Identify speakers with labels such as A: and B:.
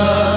A: love.